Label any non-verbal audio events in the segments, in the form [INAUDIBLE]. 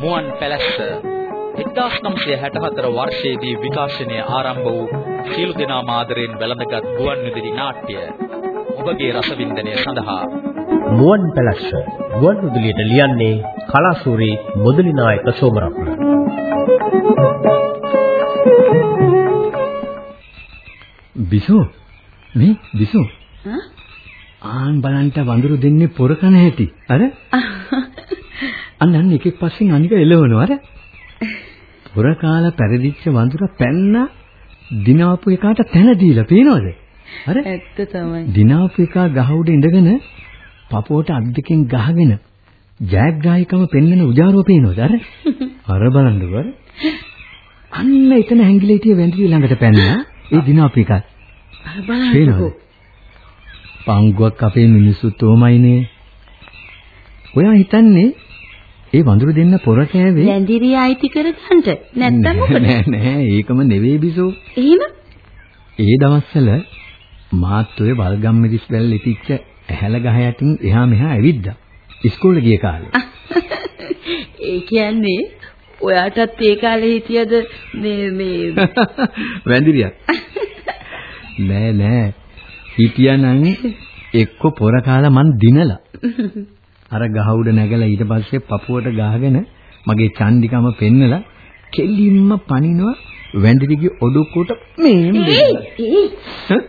මුවන් පැලැස්ස 1964 වර්ෂයේදී විකාශනය ආරම්භ වූ සියලු දෙනා මාදරෙන් වැළඳගත් ගුවන් විදුලි නාට්‍ය ඔබගේ රසවින්දනය සඳහා. මුවන් පැලැස්ස ගුවන් විදුලියට ලියන්නේ කලාසූරි මුදලි නායක සෝමරත්න. බිසෝ මේ බිසෝ ආන් බලන්ට වඳුරු දෙන්නේ පොරකන හැටි. අර? [LAUGHS] අන්න අන්න එකෙක් පස්සෙන් අනික එළවනවා. අර? පොර කාලා පෙරදිච්ච වඳුර පැන්න දිනවපු එකාට තැන දීලා පේනවද? අර? ඇත්ත තමයි. දිනවපු එකා ගහ උඩ ඉඳගෙන පපුවට අත් දෙකෙන් ගහගෙන ජයග්‍රාහිකම පෙන්වන උජාරුව පේනවද? අර? [LAUGHS] අර බලන්නකෝ අන්න එතන හැංගිලා හිටිය වැඳිලි ළඟට පැනලා ඒ දිනවපු එකා. බලන්නකෝ පංගුවක් අපේ මිනිස්සු තෝමයිනේ. ඔයා හිතන්නේ ඒ වඳුරු දෙන්න පොර කෑවේ ලැඳිරිය අයිති කරගන්නට නැත්තම් මොකද නෑ නෑ ඒකම නෙවෙයි බිසෝ. එහෙම ඒ දවස්වල මාත් ඔය වල්ගම් මිරිස් වැල් ඉතිච්ච ඇහැල ගහ යටින් එහා මෙහා ඇවිද්දා. ඉස්කෝලේ ගිය කාලේ. [LAUGHS] ඒ කියන්නේ ඔයාටත් ඒ කාලේ හිටියද මේ මේ [LAUGHS] වැඳිරියක්. [LAUGHS] නෑ නෑ හිටියානම් එක්ක පොර කාලා මං දිනලා. [LAUGHS] අර ගහ උඩ නැගලා ඊට පස්සේ පපුවට ගහගෙන මගේ චන්දිකම පෙන්නලා කෙලින්ම පනිනවා වැඳිරිගේ ඔඩුක්කුට මේම් දෙන්න.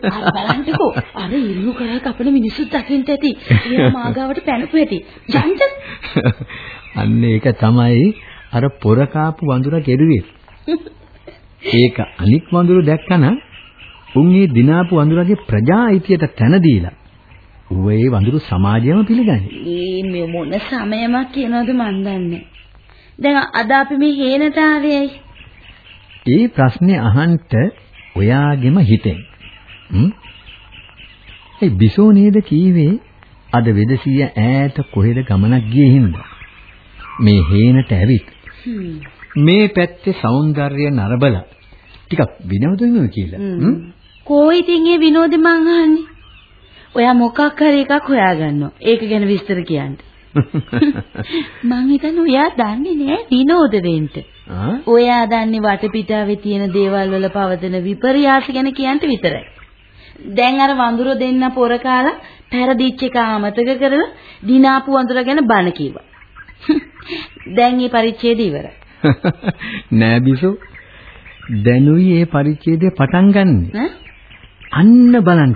බලන්නකෝ අර ඉල්ලු කරා කපන මිනිස්සුත් දකින්න ඇති. එයා මාගාවට පැනපු ඇති. ජංජ [LAUGHS] අන්න ඒක තමයි අර පොර කාපු වඳුර කෙරුවේ. [LAUGHS] ඒක අනික් වඳුරු දැක්කනම් උන් මේ දිනාපු වඳුරගේ ප්‍රජා අයිතියට තැන දීලා ඌ ඒ වඳුරු සමාජයම පිළිගන්නේ. මේ මොන සමයමක් කියනවද මන් දන්නේ. දැන් අද අපි මේ හේනට ආවේයි. ඒ ප්‍රශ්නේ අහන්න ඔයාගෙම හිතෙන්. හ්ම්? ඒ බිසෝ නේද කීවේ අද වෙදසිය ඈත කොහෙද ගමනක් ගියේ හින්දා. මේ හේනට ඇවිත් මේ පැත්තේ సౌందර්ය නරබලා ටිකක් විනෝදෙමු කියලා. කෝ ඉතින් ඒ විනෝදෙ මං අහන්නේ. ඔයා මොකක් හරි එකක් හොයාගන්නවා. ඒක ගැන විස්තර කියන්න. [LAUGHS] මං හිතන්නේ ඔයා දන්නේ නෑ විනෝද වෙන්න. ඔයා දන්නේ වටපිටාවේ තියෙන දේවල් වල පවතින විපර්යාස ගැන කියන්න විතරයි. දැන් අර වඳුර දෙන්න පොර කාලා පෙරදිච්ච එක අමතක කරලා දිනාපු වඳුර ගැන බන කිව්වා. [LAUGHS] දැන් මේ පරිච්ඡේදය ඉවරයි. [LAUGHS] නෑ බිසෝ. දැනුයි මේ පරිච්ඡේදය පටන් ගන්නෙ. අන්න බලන්න.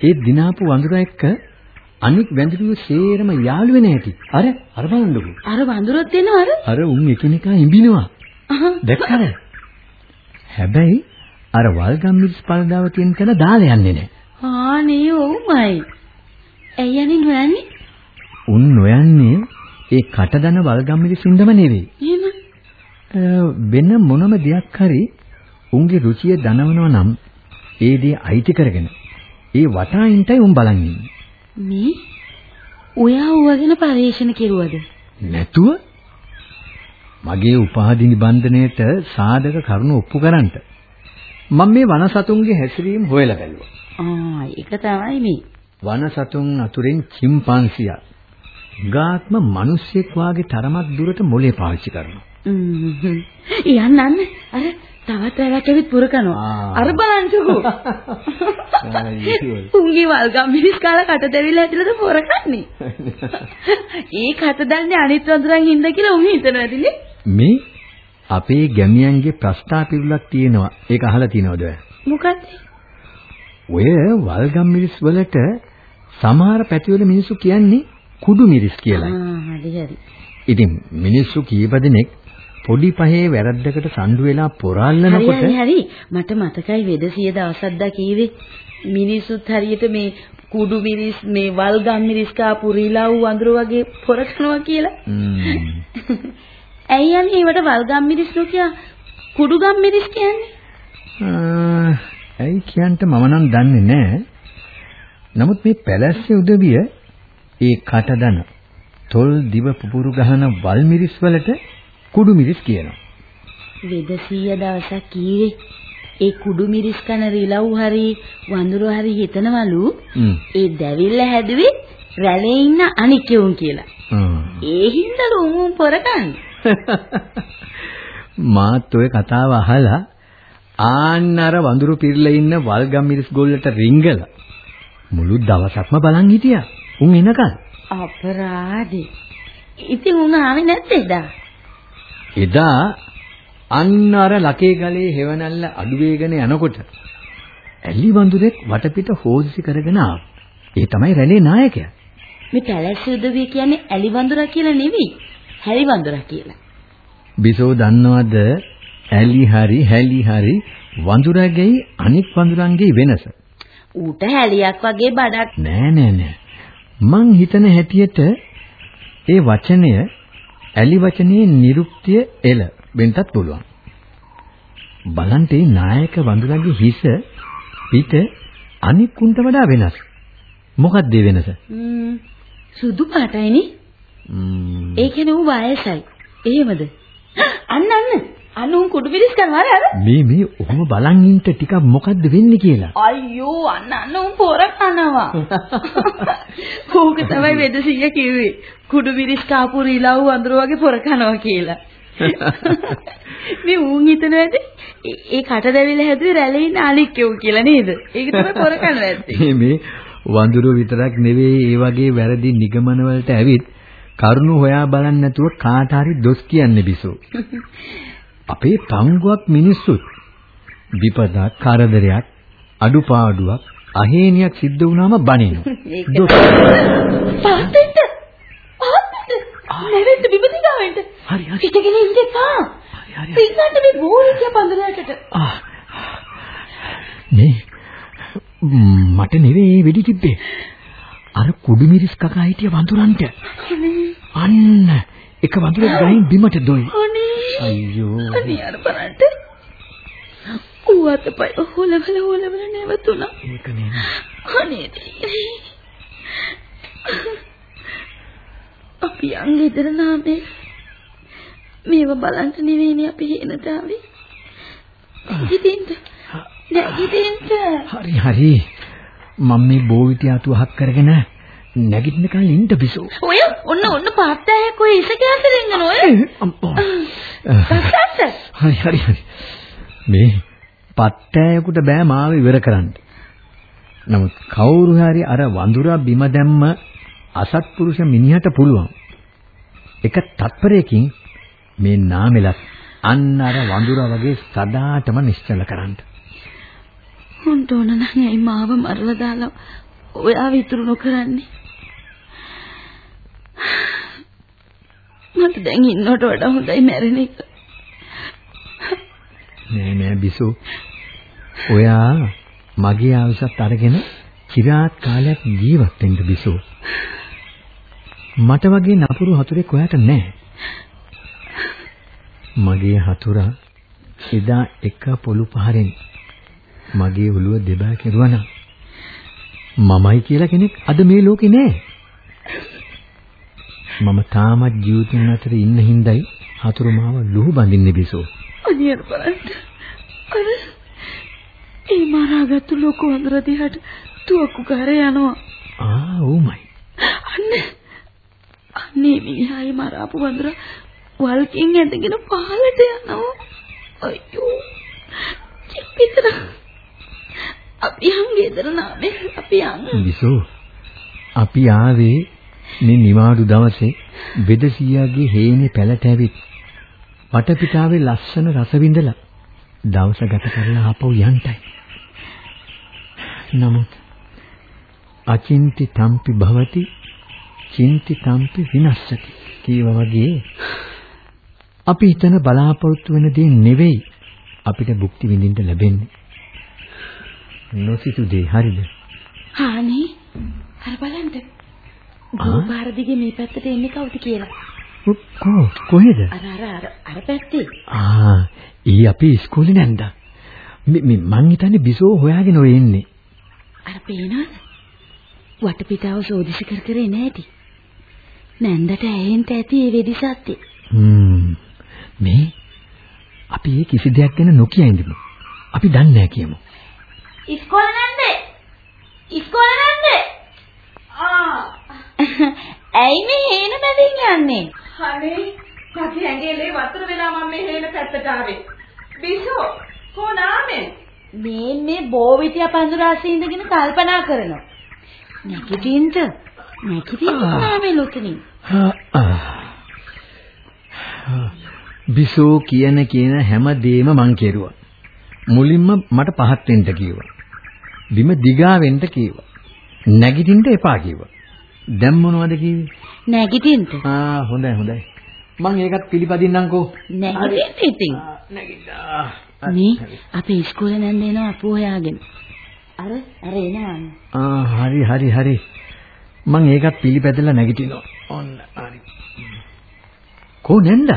ඒ දිනාපු වඳුර එක්ක අනික් වැඳිරුව සේරම යාළු වෙන හැටි. අර අර බලන්නකෝ. අර වඳුරත් එනවා අර. අර උන් එකිනෙකා ඉඹිනවා. දැක්කද? හැබැයි අර වල්ගම් මිරිස් පළදාව තියෙන තැන දාලා යන්නේ නැහැ. ආනේ ඔව්මයි. ඇයි යන්නේ නොයන්නේ? උන් නොයන්නේ ඒ කටදන වල්ගම් මිරිස් ඉඳම නෙවෙයි. එහෙම. වෙන මොනම දෙයක් හරි උන්ගේ රුචිය දනවනවා නම් ඒ දේ අයිති කරගෙන ඒ වටායින්ටයි උන් බලන් ඉන්නේ. මේ ඔයා ඌවගෙන පරිශන කෙරුවද? නැතුව මගේ උපාධි නිබන්ධනයේට සාධක කරුණු ඔප්පු කරන්නට මම මේ වනසතුන්ගේ හැසිරීම හොයලා බැලුවා. ආ ඒක තමයි මේ. වනසතුන් අතුරෙන් චිම්පන්සියා ගාත්ම මිනිස්සෙක් වාගේ තරමක් දුරට මොලේ පාවිච්චි කරනවා. යන්න අන්න අර තවත් වැලක් ඇවිත් පුර කරනවා. අර බලන්නකෝ. උන්ගේ වල්ගම් මිනිස් කාලා කට දෙවිලා ඇතුළත පොර කන්නේ. ඒ කට දැල්නේ අනිත් වඳුරන් හින්ද කියලා උන් හිතනවා ඇතිනේ. මේ අපේ ගැමියන්ගේ ප්‍රස්තා පිරුලක් තියෙනවා. ඒක අහලා තියෙනවද ඔය? මොකක්ද? ඔය වල්ගම් මිරිස් වලට සමහර පැතිවල මිනිස්සු කියන්නේ කුඩු මිරිස් කියලා. ආ හරි හරි. ඉතින් මිනිස්සු කීප දෙනෙක් පොඩි පහේ වැරද්දකට සම්ඩු වෙලා පොරාලනකොට හරි හරි මට මතකයි වෙදසිය දවසක්දා කීවේ මිනිස්සුත් හරියට මේ කුඩු මිරිස් මේ වල්ගම් මිරිස් කාපු රිලව් වඳුර වගේ පොරකනවා කියලා. ඇයි යන්නේ ඒවට වල්ගම් මිරිස් නොකිය කුඩු ගම් මිරිස් කියන්නේ? ඇයි කියන්ට මම නම් දන්නේ නැහැ. නමුත් මේ පැලැස්සේ උදවිය ඒ කටදන තොල් දිව පුපුරු ගහන වල් මිරිස් වලට කුඩු මිරිස් කියනවා. වෙදසිය දවසක් කීවේ ඒ කුඩු මිරිස් කන රිලව් හරි වඳුරු හරි හිතනවලු ඒ දැවිල්ල හැදුවේ රැළේ ඉන්න අනික් යෝන් කියලා. ඒ හින්දා උන් පොරකන්නේ. [LAUGHS] මාත් ඔය කතාව අහලා ආන්න අර වඳුරු පිරලා ඉන්න වල්ගම් මිරිස් ගොල්ලට රිංගලා මුළු දවසක්ම බලන් හිටියා. උන් එනකන්. අපරාධේ. ඉතින් උන් ආවේ නැත්තේ එදා. එදා අන්න අර ලකේ ගලේ හෙවණල්ල අඩු වේගන යනකොට ඇලි වඳුරෙක් වටපිට හොස්සි කරගෙන ආවා. ඒ තමයි රැළේ නායකයා. මේ පැලැස්ස උදවිය කියන්නේ ඇලි වඳුරා කියලා නෙවෙයි. හැලි වඳුරා කියලා. බිසෝ දන්නවද ඇලි හරි හැලි හරි වඳුරගේ අනික් වඳුරන්ගේ වෙනස? ඌට හැලියක් වගේ බඩක් නෑ නෑ නෑ. මං හිතන හැටියට ඒ වචනය ඇලි වචනේ නිරුක්තිය එල වෙන්නත් පුළුවන්. බලන්ටේ නායක වඳුරගේ හිස පිට අනික් උන්ට වඩා වෙනස්. මොකක්ද ඒ වෙනස? සුදු පාටයිනේ. ඒ කියන්නේ ඌ වයසයි. එහෙමද? අන්න උන් කුඩු පිරිස් කරනවා අර. මේ මේ ඔහොම බලන් ඉන්න ටිකක් මොකද්ද වෙන්නේ කියලා. අයියෝ අන්න අන්න උන් පොර කනවා. ඌක තමයි වෙදසිය කිව්වේ. කුඩු පිරිස් කාපු රිලව් වඳුර වගේ පොර කනවා කියලා. මේ ඌන් හිතනවාද ඒ- ඒ කට දැවිලා හැදුවේ රැළේ ඉන්න අනික් යෝ කියලා නේද? ඒක තමයි පොර කනවා ඇත්තේ. මේ මේ වඳුරු විතරක් නෙවෙයි ඒ වගේ වැරදි නිගමන වලට ඇවිත් කරුණු හොයා බලන්න නැතුව කාට හරි දොස් කියන්නේ බිසෝ. අපේ පංගුවක් මිනිස්සුත් විපදක් කරදරයක් අඩුපාඩුවක් අහේනියක් සිද්ධ වුණාම බනිනවා. පාත්තෙන්ට පාත්තෙන්ට නැවෙන්න ගාවෙන්ට හරි හරි. පිටගෙන එපා හරි, හරි. පින්නන්න මේ බෝරිය පඳුරකට ආ. මේ මට නෙවෙයි වෙඩි තිබ්බේ. අර කුඩුමිරිස් කකා හිටිය වඳුරන්ට. අන්න එක වඳුරෙක් ගහින් බිමට දොයි. අනේ අයියෝ. අනේ අර බලන්න ඌ අතපය හොලවල හොලවල නැවතුණා ඒක නේ. අනේ. අපි යන් ගෙදර නාමේ මේව බලන්න නෙවෙයිනේ අපි හේනට ආවේ නැගිටින්න හරි හරි. මම මේ බෝවිටි අතු අහක් කරගෙන නැගිටින කලින් ඉන්න බිසෝ. ඔය ඔන්න ඔන්න පාත්තෑයක් ඔය ඉසක ඇතුලේ ඉන්න ඔය අම්පෝ. හරි හරි හරි. මේ පත්තෑයකට බෑ මාව ඉවර කරන්න. නමුත් කවුරු හරි අර වඳුරා බිම දැම්ම අසත්පුරුෂ මිනිහට පුළුවන්. එක තත්පරයකින් මේ නාමෙලත් අන්න අර වඳුරා වගේ සදාටම නිශ්චල කරන්න. හොන්ට ඕන නම් ඇයි මාව මරලා දාලා ඔයා විතුරු නොකරන්නේ මට දැන් ඉන්නවට වඩා හොඳයි මැරෙන එක නෑ නෑ බිසෝ. ඔයා මගේ ආවිසත් අරගෙන চিරාත් කාලයක් ජීවත් වෙන්න බිසෝ. මට වගේ නපුරු හතුරෙක් ඔයාට නෑ. මගේ හතුරා එදා එක පොළු පහරෙන් මගේ ඔළුව දෙබෑ කෙරුවා නම් මමයි කියලා කෙනෙක් අද මේ ලෝකේ නෑ. මම තාමත් ජීවිතෙන් අතර ඉන්න හින්දායි හතුරු මාව ලුහු බඳින්නේ බිසෝ. අනියර බලන්න. අර ඒ මරාගත්තු ලොකු වඳුර දිහාට තුවක්කු කර යනවා. ආ ඕමයි. අන්න. අන්නේ මිනිහායි මරාපු වඳුර වල්කින් ඇදගෙන පහලට යනවා. අයියෝ. චිප්පිතර අපි යන් ගෙදර නානේ අපි යන්. බිසෝ අපි ආවේ මේ නිවාඩු දවසේ වෙදසියාගේ හේනේ පැලට ඇවිත් වටපිටාවේ ලස්සන රස විඳලා දවස ගත කරලා ආපහු යන්ටයි. නමුත් අචින්ති තම්පි භවති චින්ති තම්පි විනස්සති කීවා වගේ අපි හිතන බලාපොරොත්තු වෙන දේ නෙවෙයි අපිට භුක්ති විඳින්න ලැබෙන්නේ. නොසිතු දේ හරිද? හානි අර බලන්න ගෝපාර දිගේ මේ පැත්තට එන්නේ කවුද කියලා කො කොහෙද? අර අර අර අර පැත්තේ ආ, ඊ අපි ඉස්කෝලේ නැන්දා. මේ මේ හිතන්නේ බිසෝ හොයාගෙන ඔය එන්නේ. අර පේනවද වටපිටාව සෝදිසි කර කර එන හැටි නැන්දට ඇහෙන්න ඇති ඒ වෙඩි සත්‍ය හ්ම්. මේ අපි මේ කිසි දෙයක් ගැන නොකිය ඉඳිමු. අපි දන්නේ නැහැ කියමු. ඉස්කෝලේ නැන්ද ඉස්කෝලේ නැන්ද [LAUGHS] ඇයි මේ හේන මැදින් යන්නේ? අනේ මගේ ඇඟේ වතුර වෙලා මම මේ හේන පැත්තට ආවේ. බිසෝ කොනාමේ මේ මේ බෝවිතිය පඳුරාසේ ඉඳගෙන කල්පනා කරනවා. නැගිටින්න. නැගිටින්න නාමේ ලොතනින්. [SIGHS] බිසෝ කියන කියන හැම දෙෙම මං කෙරුවා. මුලින්ම මට පහත් වෙන්න කිව්වා. බිම දිගා වෙන්න කිව්වා. නැගිටින්න එපා කිව්වා. දැන් මොනවද කිව්වේ? නැගිටින්න. ආ හොඳයි හොඳයි. මං ඒකත් පිළිපදින්නම්කෝ. නැගිටින්න ඉතින්. නැගිට්ටා. මේ අපේ ඉස්කෝලේ නැන්ද එනවා අපු හොයාගෙන. අර අර එනවා. ආ හරි හරි හරි. මං ඒකත් පිළිපැදලා නැගිටිනවා. ඔන්න හරි. කො නැන්ද?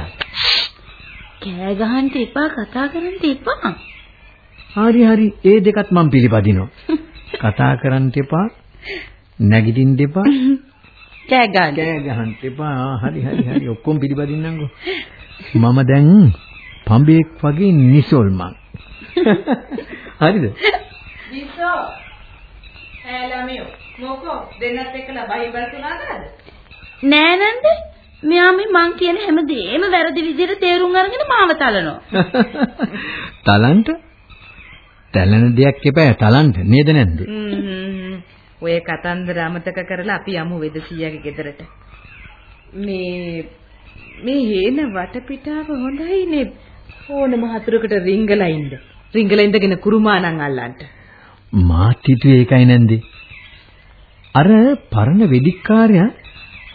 කෑ ගහන්න එපා කතා කරන්න එපා. හරි හරි ඒ දෙකත් මං පිළිපදිනවා. [LAUGHS] කතා කරන්න එපා. නැගිටින්න එපා. [LAUGHS] කෑ ගන්න. කෑ ගහන්න එපා. හරි හරි හරි ඔක්කොම පිළිපදින්නම්කෝ. මම දැන් පඹෙක් වගේ නිසොල් මං. [LAUGHS] හරිද? බිසෝ ඈ මොකෝ දෙන්නත් එක්කලා බයිබල් තුනද? නෑ නන්ද? මෙයා මේ මං කියන හැම දෙෙම වැරදි විදිහට තේරුම් අරගෙන මාව තලනවා. [LAUGHS] තලන්ට? තලන දෙයක් එපා තලන්ට නේද නැන්ද? ඔය කතන්දර අමතක කරලා අපි යමු වෙදසියාගේ ගෙදරට. මේ මේ හේන වටපිටාව හොඳයිනේ. ඕනම හතුරකට රිංගලා ඉන්න. රිංගලා ඉඳගෙන කුරුමානම් අල්ලන්න. මාත් හිතුවේ ඒකයි නැන්දේ. අර පරණ වෙදිකාරයා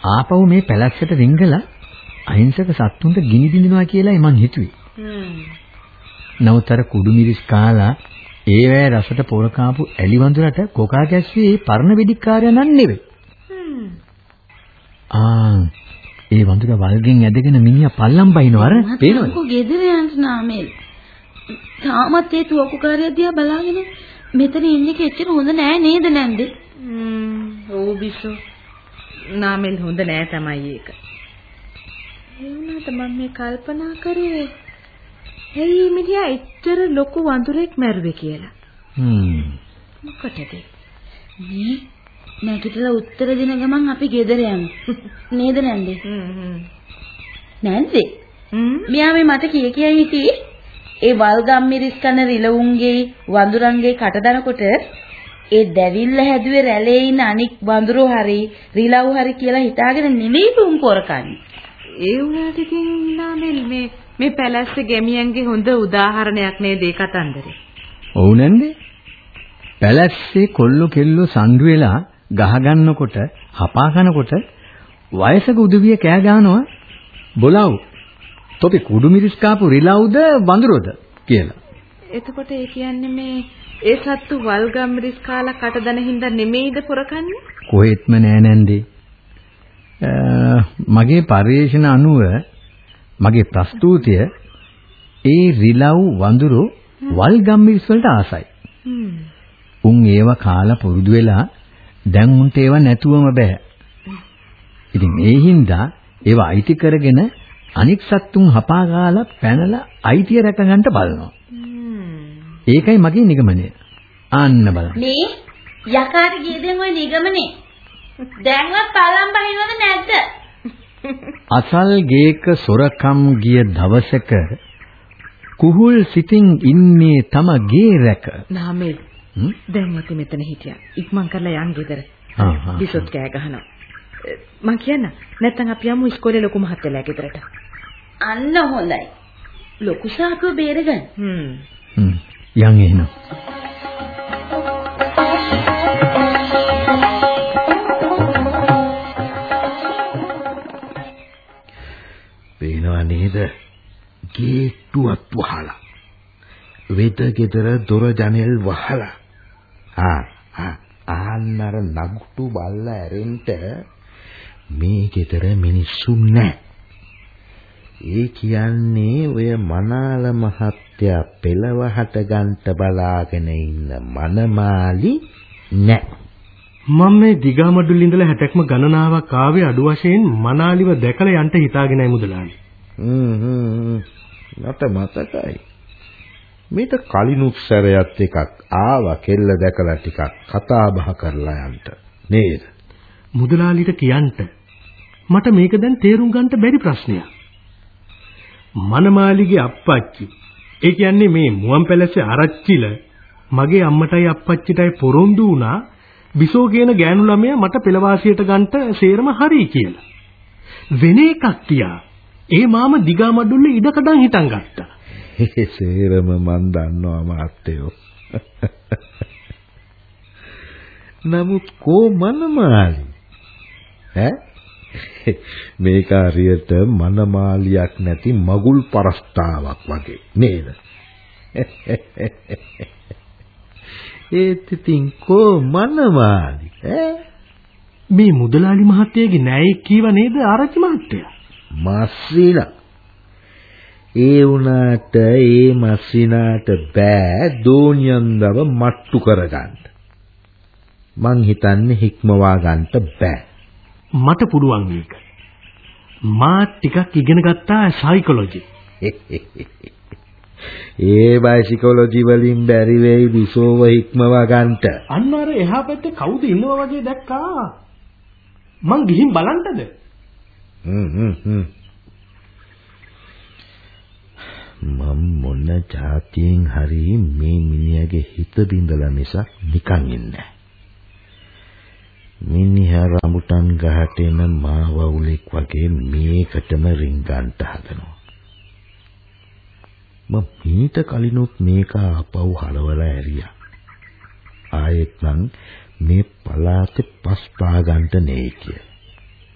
ආපහු මේ පැලැස්සට රිංගලා අහිංසක සත්තුන්ට ගිනි බිඳිනවා කියලායි මං හිතුවේ. නමුත් අර කුඩු මිරිස් කාලා ඒවැ රසට පොර කාපු ඇලි වඳුරට කොකා ගැස්සුවේ ඒ පරණ වෙදිකාරයා නන් නෙවෙයි. ආ ඒ වඳුර වල්ගෙන් ඇදගෙන මිනිහා පල්ලම් බයිනව අර පේනවද? කො ගෙදර යන්න නාමල්. තාමත් ඒ තුවක්කුකාරයා දිහා බලාගෙන මෙතන ඉන්නේ කෙච්චර හොඳ නෑ නේද නැන්ද? ඔව් බිසෝ. නාමල් හොඳ නෑ තමයි ඒක. ඒ වුණාට මම මේ කල්පනා කරේ ඇයි මිනිහා එච්චර ලොකු වඳුරෙක් මැරුවේ කියලා. හ්ම්. මොකටද? මේ නැගිටලා උත්තර දෙන ගමන් අපි ගෙදර යමු. [LAUGHS] නේද නැන්ද? නැන්ද? මෙයා මේ මට කිය කිය හිටියේ ඒ වල්ගම් මිරිස් කන රිලවුන්ගේ වඳුරන්ගේ කට දනකොට ඒ දැවිල්ල හැදුවේ රැළේ ඉන්න අනික් වඳුරු හරි රිලව් හරි කියලා හිතාගෙන නෙමෙයි පුම් පොරකන්නේ. ඒ වුණාට ඉතින් නාමල් මේ මේ පැලැස්ස ගැමියන්ගේ හොඳ උදාහරණයක් නේද ඒ කතන්දරේ. ඔව් නැන්දේ. පැලැස්සේ කොල්ලෝ කෙල්ලෝ සම්ඩු වෙලා ගහ ගන්නකොට හපා කනකොට වයසක උදවිය කෑ ගන්නවා බොලව් තොපි කුඩු මිරිස් කාපු රිලව්ද වඳුරද කියලා. එතකොට ඒ කියන්නේ මේ ඒ සත්තු වල්ගම් මිරිස් කාලා කට දන හින්දා නෙමෙයිද පොරකන්නේ? කොහෙත්ම නෑ නැන්දේ. මගේ පරිශන අනුව මගේ ප්‍රස්තුතිය ඒ රිලව් වඳුරු වල්ගම් මිරිස් වලට ආසයි. උන් ඒව කාලා පුරුදු වෙලා දැන් උන්ට ඒව නැතුවම බෑ. ඉතින් ඒ හින්දා ඒව අයිති කරගෙන අනික් සත්තුන් හපා ගාලා පැනලා අයිතිය රැක ගන්න බලනවා. ඒකයි මගේ නිගමනය. ආන්න බලන්න. මේ යකාට ගියදෙන් ওই නිගමනේ. දැන්වත් පල්ලම් බහිනවද නැද්ද? අසල් ගේක සොරකම් ගිය දවසක කුහුල් සිතින් ඉන්නේ තම ගේ රැක. නාමල් දැන් මත මෙතන හිටියා. ඉක්මන් කරලා යන් ගෙදර. බිසොත් කෑ ගහනවා. මං කියන්න නැත්තම් අපි යමු ඉස්කෝලේ ලොකු මහත්තයලා ගෙදරට. අන්න හොඳයි. ලොකු සාකුව බේරගන්න. හ්ම්. හ්ම්. යන් එහෙනම්. පේනවා නේද? ගේට්ටුවත් වහලා. වෙද ගෙදර දොර ජනෙල් වහලා. ආ ආ ආන්නර නගුටු බල්ල ඇරෙන්න මේ ගෙදර මිනිස්සු නැහැ. ඒ කියන්නේ ඔය මනාල මහත්තයා පෙළවහට ගන්ට බලාගෙන ඉන්න මනමාලි නැහැ. මම මේ දිගමඩුල් ඉඳලා 60ක්ම ගණනාවක් ආවේ අඩු වශයෙන් මනාලිව දැකලා යන්න හිතාගෙනයි මුදලාලි. හ්ම් මට මතකයි. මේක කලිනුත් සැරයක් එකක් ආවා කෙල්ල දැකලා ටිකක් කතා බහ කරලා යන්න. නේද? මුදලාලිට කියන්න මට මේක දැන් තේරුම් ගන්න බැරි ප්‍රශ්නයක්. මනමාලිගේ අප්පච්චි ඒ කියන්නේ මේ මුවන් පැලසේ ආරච්චිල මගේ අම්මටයි අප්පච්චිටයි පොරොන්දු වුණා බිසෝ කියන ගෑනු ළමයා මට පෙළවාසියට ගන්නට සේරම හරි කියලා. වෙන එකක් තියා ඒ මාම දිගා මඩුල්ලේ ඉඩකඩම් හිටන් ගත්තා. ඒ සේරම මන් දන්නවා මාත්‍යෝ. නමුත් කෝ මනමාලි ඈ? මේක හරියට මනමාලියක් නැති මගුල් පරස්තාවක් වගේ නේද? ඒත් ඉතින් කෝ මනමාලි ඈ? මේ මුදලාලි මහත්තයාගේ ණය කීව නේද ආරච්චි මහත්තයා මස්සිනා ඒ වුණාට ඒ මස්සිනාට බෑ දෝනියන්දව මට්ටු කරගන්න. මං හිතන්නේ හික්මවා ගන්නට බෑ. මට පුළුවන් මේක. මා ටිකක් ඉගෙන ගත්තා සයිකොලොජි. [LAUGHS] ඒ බයිසිකොලොජි වලින් බැරි වෙයි විසෝව හික්මවා ගන්නට. අන්න අර එහා පැත්තේ කවුද ඉන්නවා වගේ දැක්කා. මං ගිහින් බලන්නද? හ්ම් හ්ම් හ්ම්. මම මොන જાතියෙන් හරි මේ මිනිහගේ හිත බිඳලා මිසක් නිකන් ඉන්නේ මිනිහා රඹුටන් ගහට එන මාවුලෙක් වගේ මේකටම රින්ගන්ට හදනවා මම මීට කලිනුත් මේක ආපහු හලවලා ඇරියා ආයෙත් නම් මේ පලාතේ පස් පා ගන්නට නේ කිය.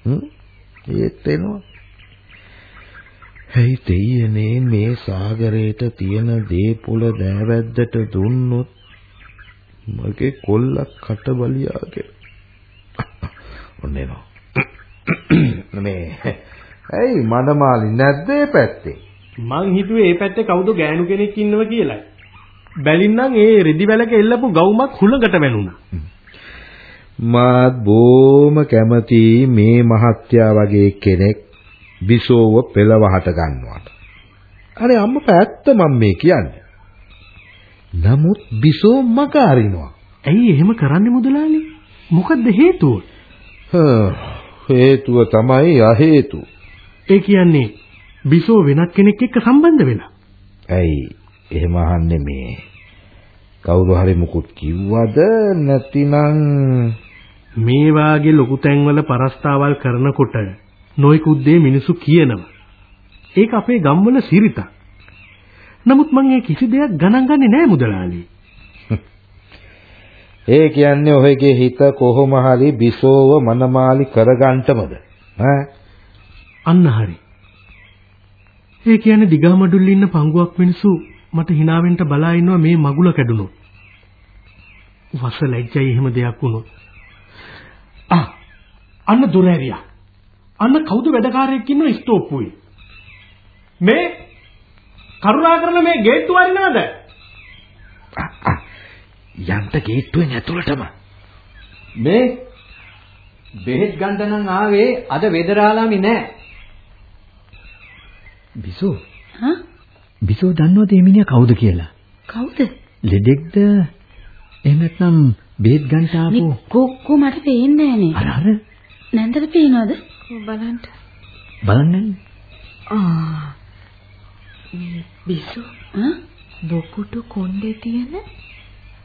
හ්ම් ඒත් එනවා ඇයි දෙයියනේ මේ සාගරේට තියෙන දේපොළ දෑවැද්දට දුන්නොත් මගේ කොල්ලක් කටබලියාගේ? ඔන්නේනෝ මේ ඇයි මඩමාලි නැද්ද ඒ පැත්තේ? මං හිතුවේ ඒ පැත්තේ කවුද ගෑනු කෙනෙක් ඉන්නව කියලායි. බැලින්නම් ඒ රෙදි වැලක එල්ලපු ගවුමක් හුලඟට වැනුණා. මාත් බොම කැමති මේ මහත්යා වගේ කෙනෙක් බිසෝව පෙළවහට ගන්නවට. අනේ අම්මා ඇත්ත මම මේ කියන්නේ. නමුත් බිසෝ මග අරිනවා. ඇයි එහෙම කරන්නේ මුදලාලි? මොකද්ද හේතුව? හේතුව තමයි අහේතු. ඒ කියන්නේ බිසෝ වෙනත් කෙනෙක් එක්ක සම්බන්ධ වෙලා. ඇයි එහෙම අහන්නේ මේ? කවුරු හරි මුකුත් කිව්වද නැතිනම් මේ වාගේ ලොකු තැන්වල පරස්තාවල් කරනකොට නොයෙකුත් දේ මිනිසු කියනවා. ඒක අපේ ගම්වල සිරිතක්. නමුත් මම ඒ කිසි දෙයක් ගණන් ගන්නේ නැහැ මුදලාලි. [LAUGHS] ඒ කියන්නේ ඔහේගේ හිත කොහොම හරි බිසෝව මනමාලි කරගන්නටමද? ඈ අන්න හරි. ඒ කියන්නේ දිගමඩුල්ලේ ඉන්න පංගුවක් මිනිසු මට hinaවෙන්ට බලා ඉන්නවා මේ මගුල කැඩුනොත්. වස ලැජ්ජයි එහෙම දෙයක් වුණොත්. ආ අන්න දොර ඇරියා. අන්න කවුද වැඩකාරයෙක් ඉන්නව ස්ටෝප්පුවේ. මේ කරුණාකරන මේ ගේට්ටුව අරිනවද? යන්ට ගේට්ටුවෙන් ඇතුළටම. මේ බෙහෙත් ගන්න නම් ආවේ අද වෙදරාලාමි නෑ. බිසෝ හා බිසෝ දන්නවද මේ මිනිහා කවුද කියලා? කවුද? ලෙඩෙක්ද? එහෙම නැත්නම් බෙහෙත් ගන්න ආපු මේ කොක්කෝ මට පේන්නේ අර නෑනේ. අර නැන්දට පේනවද? බලන්න. බලන්නේ ආ මේ බිසු හා? බොකුටු කොණ්ඩේ තියෙන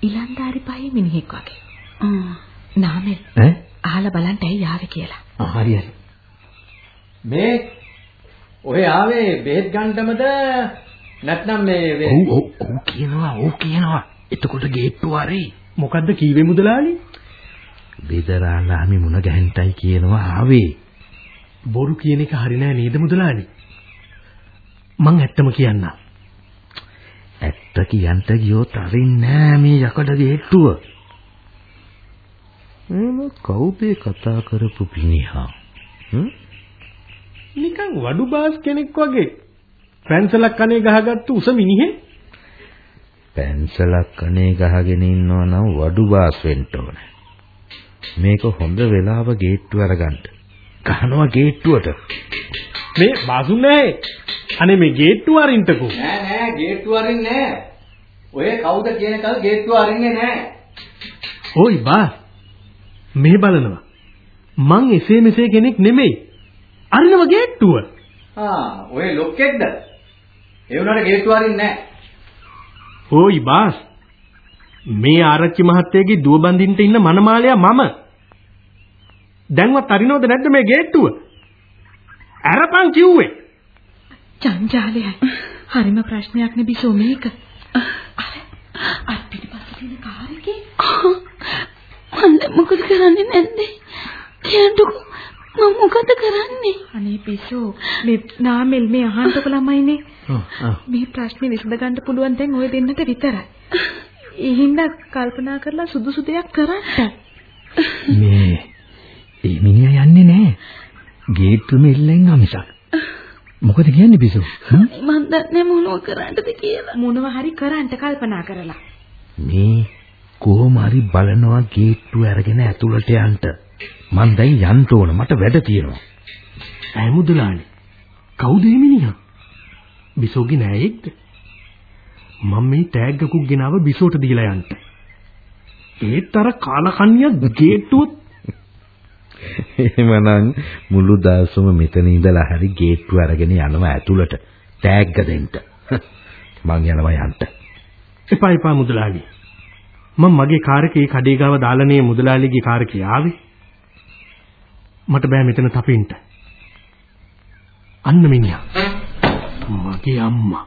ඉලන්දාරි පහේ මිනිහෙක් වගේ. ආ. නාමෙල් ඈ අහලා බලන්න ඇයි ආවේ කියලා. ආ හරි හරි මේ ඔය ආවේ බෙහෙත් ගන්නටමද නැත්නම් මේ ඔව් ඔව් කියනවා ඔව් කියනවා. එතකොට ගේට්ටුව හරි. මොකද්ද කීවේ මුදලාලි? බෙදරාලාමි මුණ ගැහෙන්ටයි කියනවා ආවේ. බොරු කියන එක හරි නෑ නේද මුදලාලි? මං ඇත්තම කියන්නම්. ඇත්ත කියන්න ගියොත් අරින්නේ නෑ මේ යකඩ ගේට්ටුව. එම කවුද කතා කරපු පිනිහා? නිකන් වඩු බාස් කෙනෙක් වගේ. පැන්සලක් කනේ ගහගත්තු උස මිනිහෙක්. පැන්සලක් කනේ ගහගෙන ඉන්නව නම් වඩු බාස් වෙන්න ඕන. මේක හොඳ වෙලාව ගේට්ටුව අරගන්න. ගහනවා ගේට්ටුවට. මේ බාසුන් නැහැ. අනේ මේ ගේට්ටුව අරින්ටකෝ. නෑ නෑ ගේට්ටුව අරින්නේ නෑ. ඔය කවුද කියන කල් ගේට්ටුව අරින්නේ නෑ. ඕයි බා. මේ බලනවා. මං එසේ මෙසේ කෙනෙක් නෙමෙයි. අරිනව ගේට්ටුව. ආ ඔය ලොක්කෙක්ද? ඒ උනාට ගේට්ටුව අරින්නේ නැහැ. ඕයි බාස්. මේ ආරච්චි මහත්තයාගේ දුව බඳින්න ඉන්න මනමාලයා මම. දැන්වත් අරිනවද නැද්ද මේ ගේට්ටුව? අරපන් කිව්වේ. ජංජාලයයි. හරිම ප්‍රශ්නයක් නේ බිසෝ මේක. අර අර පිටිපස්සේ තියෙන කාර් එකේ මම දැන් මොකද කරන්නේ නැද්ද? කියන්නකෝ මම මොකද කරන්නේ? අනේ බිසෝ මේ නාමල් මේ අහන්නකො ළමයිනේ. මේ ප්‍රශ්නේ විසඳ ගන්න පුළුවන් දැන් ওই දෙන්නට විතරයි. හින්දා කල්පනා කරලා සුදුසු දෙයක් කරන්න. මේ ඒ මිනිහා යන්නේ නැහැ. ගේට්ටුවෙම ඉල්ලෙන් අමිසක්. මොකද කියන්නේ බිසෝ? මම දන්නේ මොනව කරන්නද කියලා. මොනවා හරි කරන්න කල්පනා කරලා. මේ කොහොම හරි බලනවා ගේට්ටුව අරගෙන ඇතුළට යන්න. මං දැන් යන්න ඕන මට වැඩ තියෙනවා. ඇයි මුදලානි? කවුද මේ මිනිහා? බිසෝගේ නෑයෙක්ද? මම මේ ටැග්ගකුක් ගෙනාව බිසෝට දීලා යන්න. ඒත් අර කාලකන්ණිය ගේට්ටුව එහෙමනම් මුළු දවසම මෙතන ඉඳලා හරි ගේට්ටුව අරගෙන යනවා ඇතුළට ටැග්ග දෙන්න. [LAUGHS] මං යනවා යන්න. එපා එපා මුදලාලි. මම මගේ කාර් එකේ කඩේ ගාව දාලානේ මුදලාලිගේ කාර් එකේ ආවේ. මට බෑ මෙතන තපින්න. අන්න මිනිහා. මගේ අම්මා.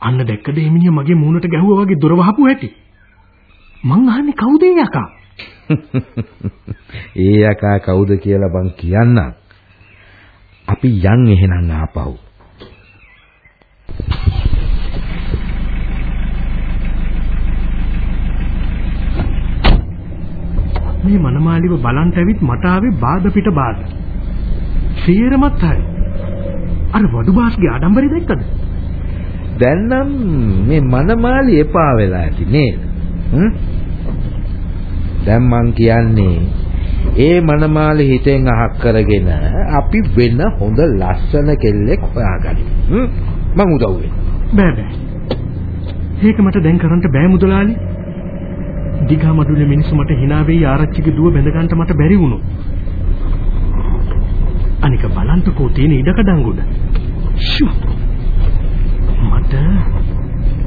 අන්න දැක්කද මේ මිනිහා මගේ මූණට ගැහුවා වගේ දොර වහපු හැටි. මං අහන්නේ කවුද ඒ යකා? [LAUGHS] ඒ යකා කවුද කියලා බං කියන්නම්. අපි යන් එහෙනම් ආපහු. මේ මනමාලිව බලන්ට ඇවිත් මට ආවේ බාධ පිට බාධ. සේරමත් හරි. අර වඩු බාස්ගේ ආඩම්බරේ දැක්කද? දැන් නම් මේ මනමාලි එපා වෙලා ඇති නේද? හ්ම්? දැන් මං කියන්නේ ඒ මනමාලි හිතෙන් අහක් කරගෙන අපි වෙන හොඳ ලස්සන කෙල්ලෙක් හොයාගන්න. හ්ම්? මං උදව් බෑ බෑ. ඒක මට දැන් කරන්න බෑ මුදලාලි. දිගා මඩුලේ මිනිස්සු මට hina වෙයි ආරච්චිගේ දුව බැඳ ගන්නට මට බැරි වුණා. අනික බලන්තකෝ තියෙන ඉඩකඩම් උඩ. ෂු. මට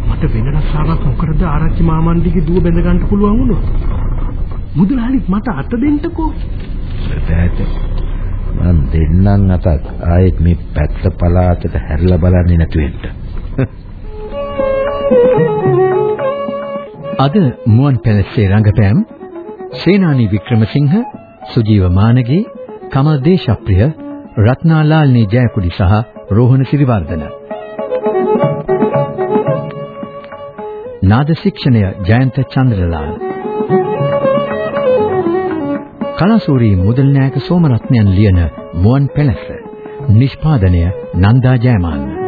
මට වෙන රස්සාවක් මොකටද ආරච්චි මාමන්දිගේ දුව බැඳ ගන්න පුළුවන් වුණා. මුදලාලිත් මට අත දෙන්නකෝ. බෑට. මං දෙන්නම් අතක් ආයෙත් මේ පැත්ත පලාතට හැරිලා බලන්නේ නැතු වෙන්න. [LAUGHS] අද මුවන් පැලස්සේ රංගපෑම් සේනානි වික්‍රමසිංහ සුජීව මානගේ කමල් දේශප්‍රිය රත්නාලාල්නී ජයකුඩි සහ රෝහණ සිරිවර්ධන. නාද ශික්ෂණය ජයන්ත චන්ද්‍රලාල්. කලාසූරි මුදල් නායක සෝමරත්නයන් ලියන මුවන් පැලස්ස. නිෂ්පාදනය නන්දා ජයමාන්න.